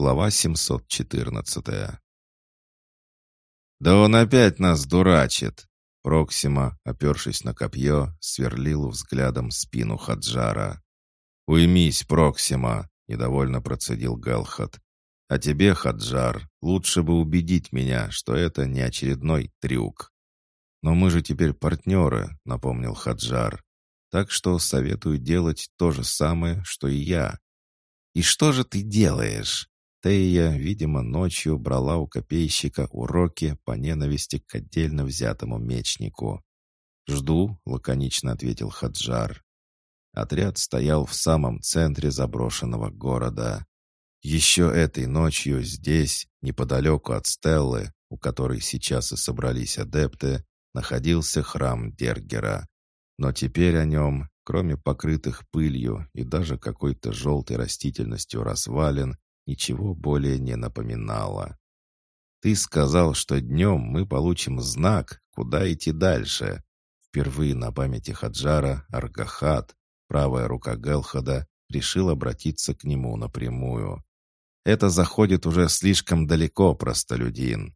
Глава 714 «Да он опять нас дурачит!» Проксима, опершись на копье, сверлил взглядом спину Хаджара. «Уймись, Проксима!» — недовольно процедил Галхат. «А тебе, Хаджар, лучше бы убедить меня, что это не очередной трюк». «Но мы же теперь партнеры», — напомнил Хаджар. «Так что советую делать то же самое, что и я». «И что же ты делаешь?» Тея, видимо, ночью брала у копейщика уроки по ненависти к отдельно взятому мечнику. «Жду», — лаконично ответил Хаджар. Отряд стоял в самом центре заброшенного города. Еще этой ночью здесь, неподалеку от Стеллы, у которой сейчас и собрались адепты, находился храм Дергера. Но теперь о нем, кроме покрытых пылью и даже какой-то желтой растительностью развалин, ничего более не напоминало. «Ты сказал, что днем мы получим знак, куда идти дальше». Впервые на памяти Хаджара Аргахат, правая рука Гелхада, решил обратиться к нему напрямую. «Это заходит уже слишком далеко, простолюдин».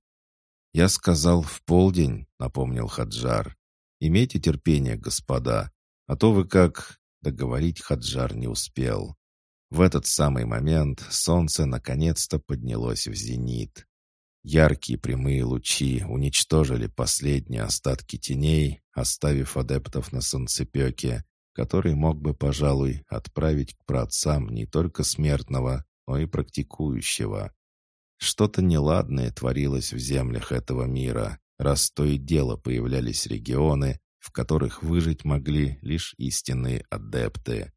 «Я сказал в полдень», — напомнил Хаджар. «Имейте терпение, господа, а то вы как...» Договорить Хаджар не успел. В этот самый момент солнце наконец-то поднялось в зенит. Яркие прямые лучи уничтожили последние остатки теней, оставив адептов на солнцепеке, который мог бы, пожалуй, отправить к праотцам не только смертного, но и практикующего. Что-то неладное творилось в землях этого мира, раз то и дело появлялись регионы, в которых выжить могли лишь истинные адепты.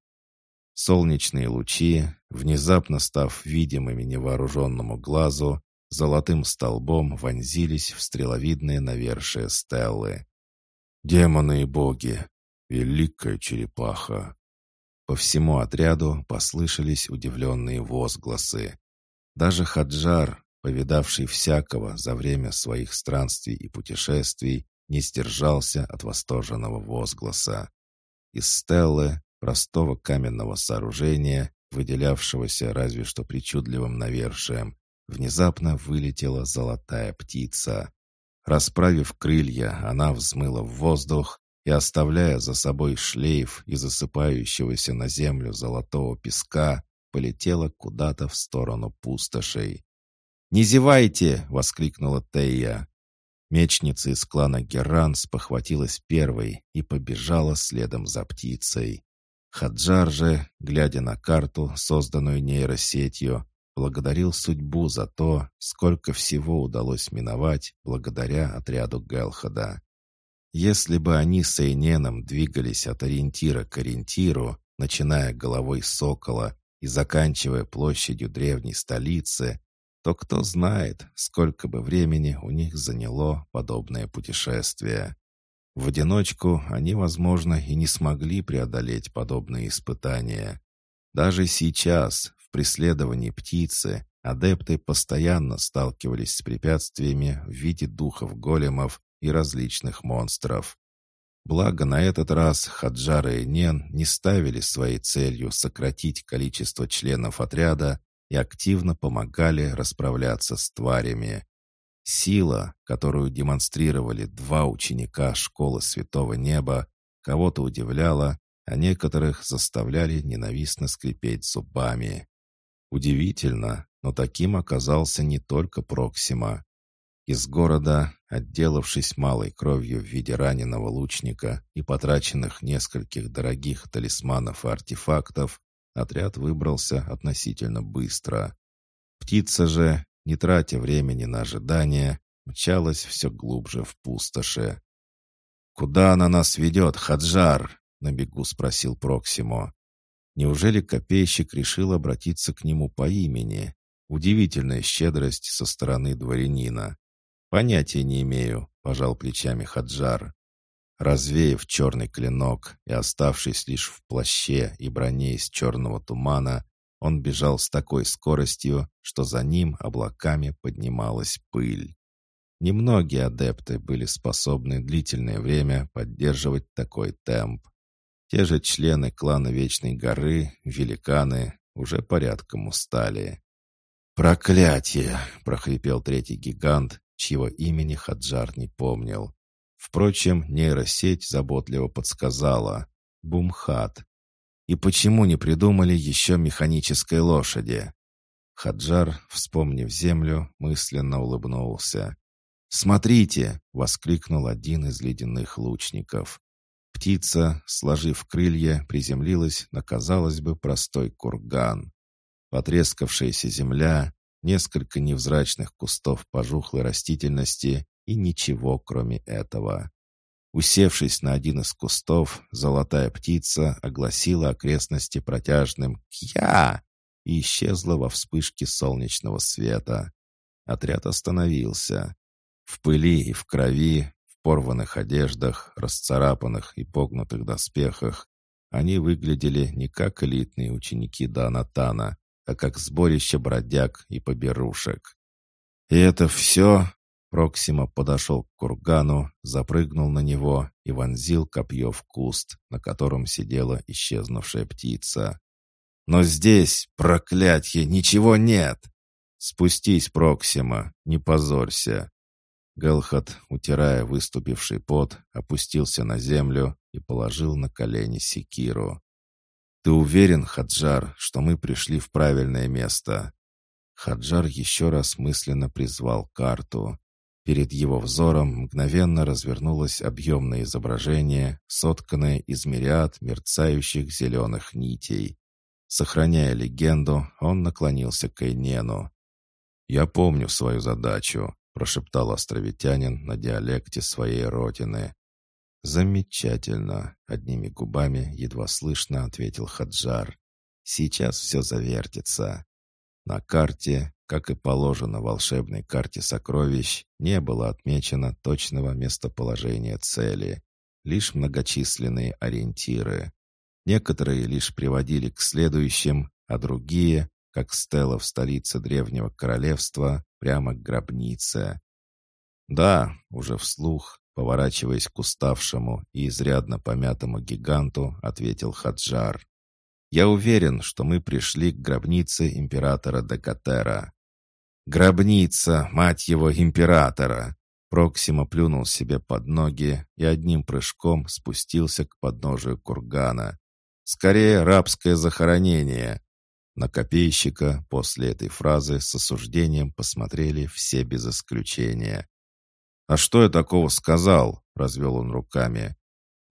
Солнечные лучи, внезапно став видимыми невооруженному глазу, золотым столбом вонзились в стреловидные навершие стеллы. «Демоны и боги! Великая черепаха!» По всему отряду послышались удивленные возгласы. Даже Хаджар, повидавший всякого за время своих странствий и путешествий, не сдержался от восторженного возгласа. Из стеллы, простого каменного сооружения, выделявшегося разве что причудливым навершием, внезапно вылетела золотая птица. Расправив крылья, она взмыла в воздух и, оставляя за собой шлейф из засыпающегося на землю золотого песка, полетела куда-то в сторону пустошей. «Не зевайте!» — воскликнула Тея. Мечница из клана Геранс похватилась первой и побежала следом за птицей. Хаджар же, глядя на карту, созданную нейросетью, благодарил судьбу за то, сколько всего удалось миновать благодаря отряду Гелхада. Если бы они с Эйненом двигались от ориентира к ориентиру, начиная головой сокола и заканчивая площадью древней столицы, то кто знает, сколько бы времени у них заняло подобное путешествие. В одиночку они, возможно, и не смогли преодолеть подобные испытания. Даже сейчас, в преследовании птицы, адепты постоянно сталкивались с препятствиями в виде духов-големов и различных монстров. Благо, на этот раз Хаджар и Нен не ставили своей целью сократить количество членов отряда и активно помогали расправляться с тварями. Сила, которую демонстрировали два ученика школы Святого Неба, кого-то удивляла, а некоторых заставляли ненавистно скрипеть зубами. Удивительно, но таким оказался не только Проксима. Из города, отделавшись малой кровью в виде раненого лучника и потраченных нескольких дорогих талисманов и артефактов, отряд выбрался относительно быстро. Птица же, не тратя времени на ожидание, мчалась все глубже в пустоши. «Куда она нас ведет, Хаджар?» — на бегу спросил Проксимо. Неужели копейщик решил обратиться к нему по имени? Удивительная щедрость со стороны дворянина. «Понятия не имею», — пожал плечами Хаджар. Развеяв черный клинок и оставшись лишь в плаще и броне из черного тумана, он бежал с такой скоростью, что за ним облаками поднималась пыль. Немногие адепты были способны длительное время поддерживать такой темп. Те же члены клана Вечной горы, великаны, уже порядком устали. «Проклятие!» — прохрипел третий гигант, чьего имени Хаджар не помнил. Впрочем, нейросеть заботливо подсказала. «Бумхат». «И почему не придумали еще механической лошади?» Хаджар, вспомнив землю, мысленно улыбнулся. «Смотрите!» — воскликнул один из ледяных лучников. Птица, сложив крылья, приземлилась на, казалось бы, простой курган. Потрескавшаяся земля, несколько невзрачных кустов пожухлой растительности и ничего, кроме этого. Усевшись на один из кустов, золотая птица огласила окрестности протяжным «Кья!» и исчезла во вспышке солнечного света. Отряд остановился. В пыли и в крови, в порванных одеждах, расцарапанных и погнутых доспехах, они выглядели не как элитные ученики Данатана, а как сборище бродяг и поберушек. «И это все?» Проксима подошел к кургану, запрыгнул на него и вонзил копье в куст, на котором сидела исчезнувшая птица. «Но здесь, проклятье, ничего нет!» «Спустись, Проксима, не позорься!» Гелхат, утирая выступивший пот, опустился на землю и положил на колени секиру. «Ты уверен, Хаджар, что мы пришли в правильное место?» Хаджар еще раз мысленно призвал карту. Перед его взором мгновенно развернулось объемное изображение, сотканное из мириад мерцающих зеленых нитей. Сохраняя легенду, он наклонился к Эйнену. «Я помню свою задачу», — прошептал островитянин на диалекте своей родины. «Замечательно!» — одними губами едва слышно ответил Хаджар. «Сейчас все завертится». На карте, как и положено волшебной карте сокровищ, не было отмечено точного местоположения цели, лишь многочисленные ориентиры. Некоторые лишь приводили к следующим, а другие, как стела в столице древнего королевства, прямо к гробнице. Да, уже вслух, Поворачиваясь к уставшему и изрядно помятому гиганту, ответил Хаджар. «Я уверен, что мы пришли к гробнице императора Декатера». «Гробница, мать его, императора!» Проксима плюнул себе под ноги и одним прыжком спустился к подножию кургана. «Скорее рабское захоронение!» На копейщика после этой фразы с осуждением посмотрели все без исключения. «А что я такого сказал?» — развел он руками.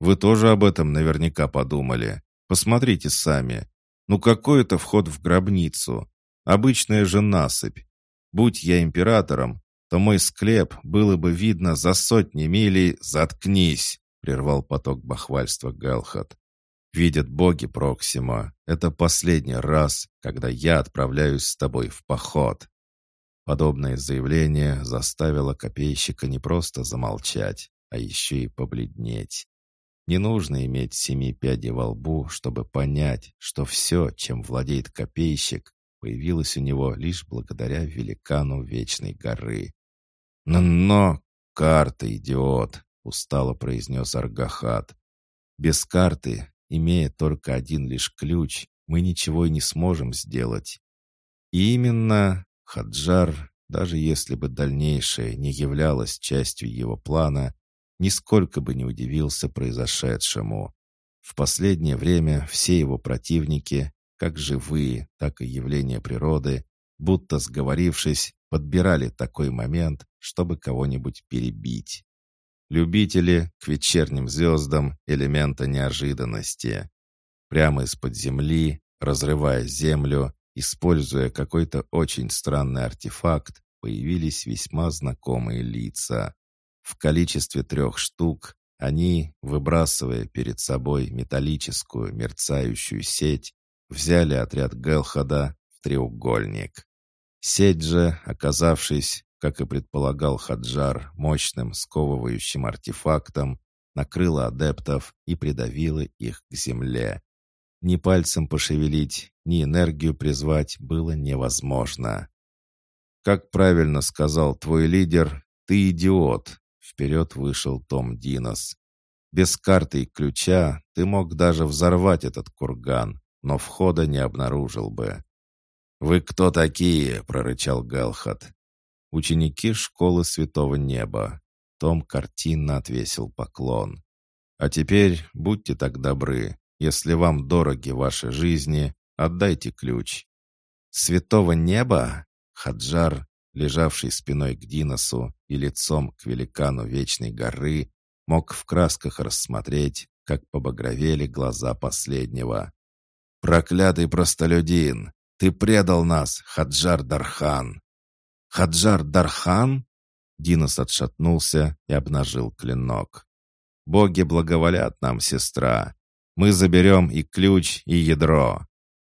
«Вы тоже об этом наверняка подумали. Посмотрите сами. Ну какой это вход в гробницу? Обычная же насыпь. Будь я императором, то мой склеп было бы видно за сотни милей «Заткнись!» — прервал поток бахвальства Галхат. «Видят боги, Проксима, это последний раз, когда я отправляюсь с тобой в поход. Подобное заявление заставило копейщика не просто замолчать, а еще и побледнеть. Не нужно иметь семи пядей во лбу, чтобы понять, что все, чем владеет копейщик, появилось у него лишь благодаря великану Вечной горы. «Но, но карта, идиот!» — устало произнес Аргахат. «Без карты, имея только один лишь ключ, мы ничего и не сможем сделать. И именно Хаджар, даже если бы дальнейшее не являлось частью его плана, нисколько бы не удивился произошедшему. В последнее время все его противники, как живые, так и явления природы, будто сговорившись, подбирали такой момент, чтобы кого-нибудь перебить. Любители к вечерним звездам элемента неожиданности. Прямо из-под земли, разрывая землю, Используя какой-то очень странный артефакт, появились весьма знакомые лица. В количестве трех штук они, выбрасывая перед собой металлическую мерцающую сеть, взяли отряд Гелхада в треугольник. Сеть же, оказавшись, как и предполагал Хаджар, мощным сковывающим артефактом, накрыла адептов и придавила их к земле. Ни пальцем пошевелить, ни энергию призвать было невозможно. «Как правильно сказал твой лидер, ты идиот!» Вперед вышел Том Динос. «Без карты и ключа ты мог даже взорвать этот курган, но входа не обнаружил бы». «Вы кто такие?» — прорычал Галхат. «Ученики школы Святого Неба». Том картинно отвесил поклон. «А теперь будьте так добры, если вам дороги ваши жизни, отдайте ключ». «Святого Неба?» Хаджар, лежавший спиной к Диносу и лицом к великану Вечной горы, мог в красках рассмотреть, как побагровели глаза последнего. «Проклятый простолюдин! Ты предал нас, Хаджар Дархан!» «Хаджар Дархан?» Динос отшатнулся и обнажил клинок. «Боги благоволят нам, сестра. Мы заберем и ключ, и ядро».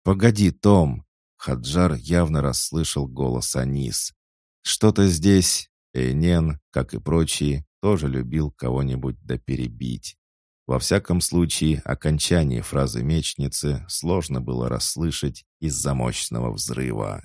«Погоди, Том!» Хаджар явно расслышал голос Анис. «Что-то здесь...» Эйнен, как и прочие, тоже любил кого-нибудь доперебить. Во всяком случае, окончание фразы мечницы сложно было расслышать из-за мощного взрыва.